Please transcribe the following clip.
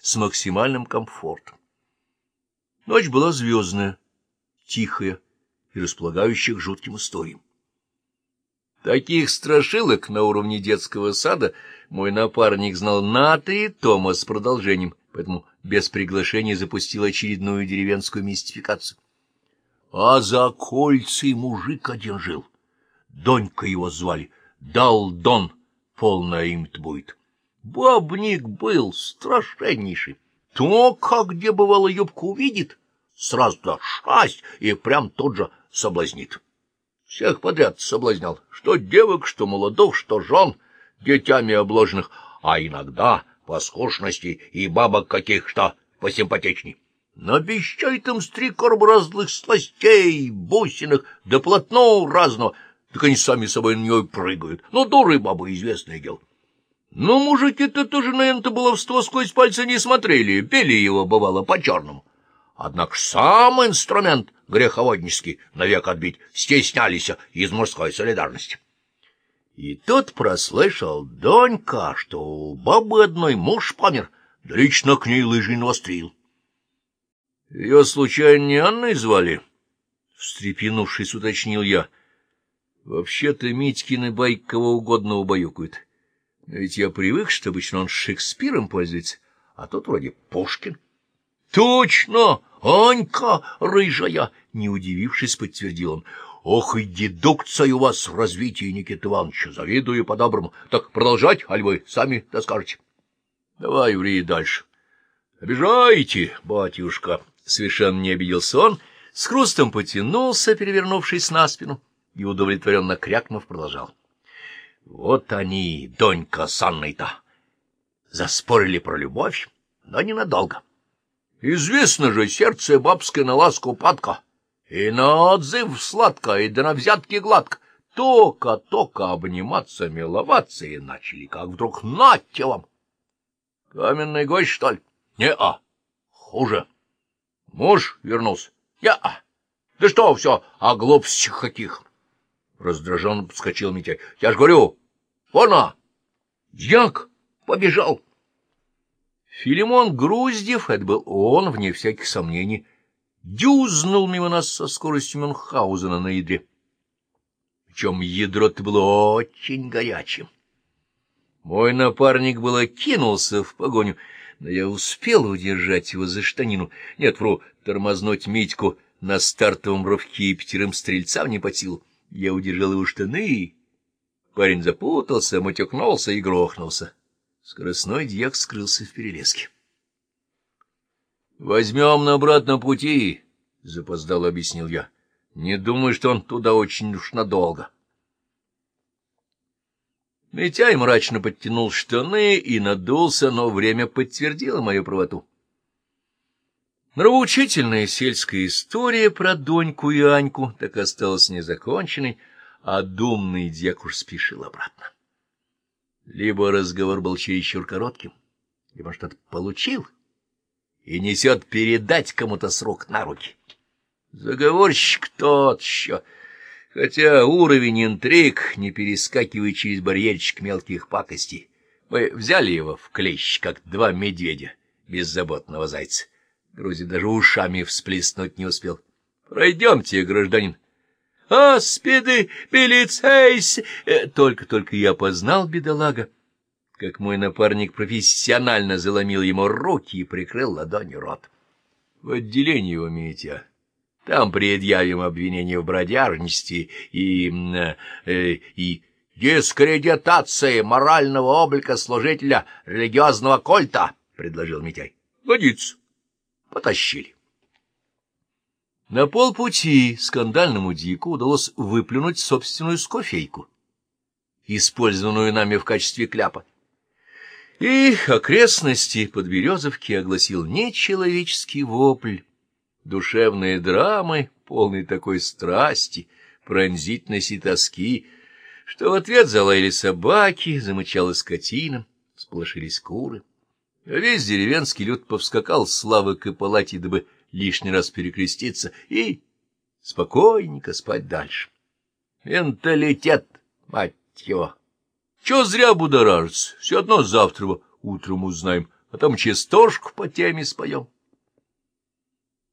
с максимальным комфортом. Ночь была звездная, тихая и располагающая к жутким историям. Таких страшилок на уровне детского сада мой напарник знал на три тома с продолжением, поэтому без приглашения запустил очередную деревенскую мистификацию. А за кольцей мужик один жил. Донька его звали, Далдон, полное имя-то будет. Бабник был страшеннейший. То, как где бывало юбку увидит, сразу да шасть и прям тут же соблазнит. Всех подряд соблазнял, что девок, что молодов, что жен, детьми обложенных, а иногда по скучности и бабок каких, что посимпатичней. Обещает им стрекорб разных сластей, бусинок, да полотно разного, так они сами собой на нее прыгают. Ну, дуры бабы, известное дело. Ну, мужики-то тоже на это баловство сквозь пальцы не смотрели, пели его, бывало, по-черному. Однако сам инструмент греховоднический навек отбить стеснялись из мужской солидарности. И тут прослышал Донька, что у бабы одной муж помер, да лично к ней лыжи навострил. — Ее, случайно, не Анной звали? — встрепенувшись, уточнил я. — Вообще-то Митькины байк кого угодно убаюкают. Ведь я привык, что обычно он Шекспиром пользуется, а тут вроде Пушкин. — Точно! Анька рыжая! — не удивившись, подтвердил он. — Ох, и дедукция у вас в развитии, Никита Иванович, завидую по-доброму. Так продолжать, аль вы сами доскажете? — Давай, ври дальше. — Обижаете, батюшка! — совершенно не обиделся он, с хрустом потянулся, перевернувшись на спину, и, удовлетворенно крякнув, продолжал. — Вот они, Донька с Анной-то, заспорили про любовь, но ненадолго. — Известно же, сердце бабское на ласку падка, и на отзыв сладко, и да на взятки гладко. Тока-тока обниматься, миловаться и начали, как вдруг нате вам. Каменный гость, что ли? Не-а. Хуже. Муж вернулся. Я-а. Да что все о глупостях каких? Раздраженно подскочил Митяй. Я ж говорю, вон а. Дьяк побежал. Филимон Груздев, это был он, вне всяких сомнений, дюзнул мимо нас со скоростью Мюнхгаузена на ядре. Причем ядро-то было очень горячим. Мой напарник было кинулся в погоню, но я успел удержать его за штанину. Нет, вру, тормознуть Митьку на стартовом рывке и пятерым стрельцам не по силу. Я удержал его штаны, парень запутался, матюкнулся и грохнулся. Скоростной дьяк скрылся в перелеске. — Возьмем на обратном пути, — запоздало объяснил я. — Не думаю, что он туда очень уж надолго. Митяй мрачно подтянул штаны и надулся, но время подтвердило мою правоту. Нравоучительная сельская история про Доньку и Аньку так осталась незаконченной, а думный дьяк уж спешил обратно. Либо разговор был чересчур коротким, либо что-то получил и несет передать кому-то с рук на руки. Заговорщик тот еще, хотя уровень интриг не перескакивает через барьерчик мелких пакостей. Мы взяли его в клещ, как два медведя беззаботного зайца. Грузи даже ушами всплеснуть не успел. — Пройдемте, гражданин. «Аспиды, милицейс!» э, Только-только я познал бедолага, как мой напарник профессионально заломил ему руки и прикрыл ладонью рот. В отделении его, Митя. Там предъявим обвинение в бродяжности и... Э, и дискредитации морального облика служителя религиозного кольта, — предложил Митяй. — Годится. Потащили. На полпути скандальному Дику удалось выплюнуть собственную скофейку, использованную нами в качестве кляпа. И окрестности Подберезовки огласил нечеловеческий вопль, душевные драмы, полные такой страсти, пронзительности и тоски, что в ответ залаяли собаки, замычала скотина, сплошились куры. А весь деревенский люд повскакал с лавок и палати, дабы лишний раз перекреститься и спокойненько спать дальше. Менталитет, мать его! Чего зря будоражиться, все одно завтра утром узнаем, потом частушку по теме споем.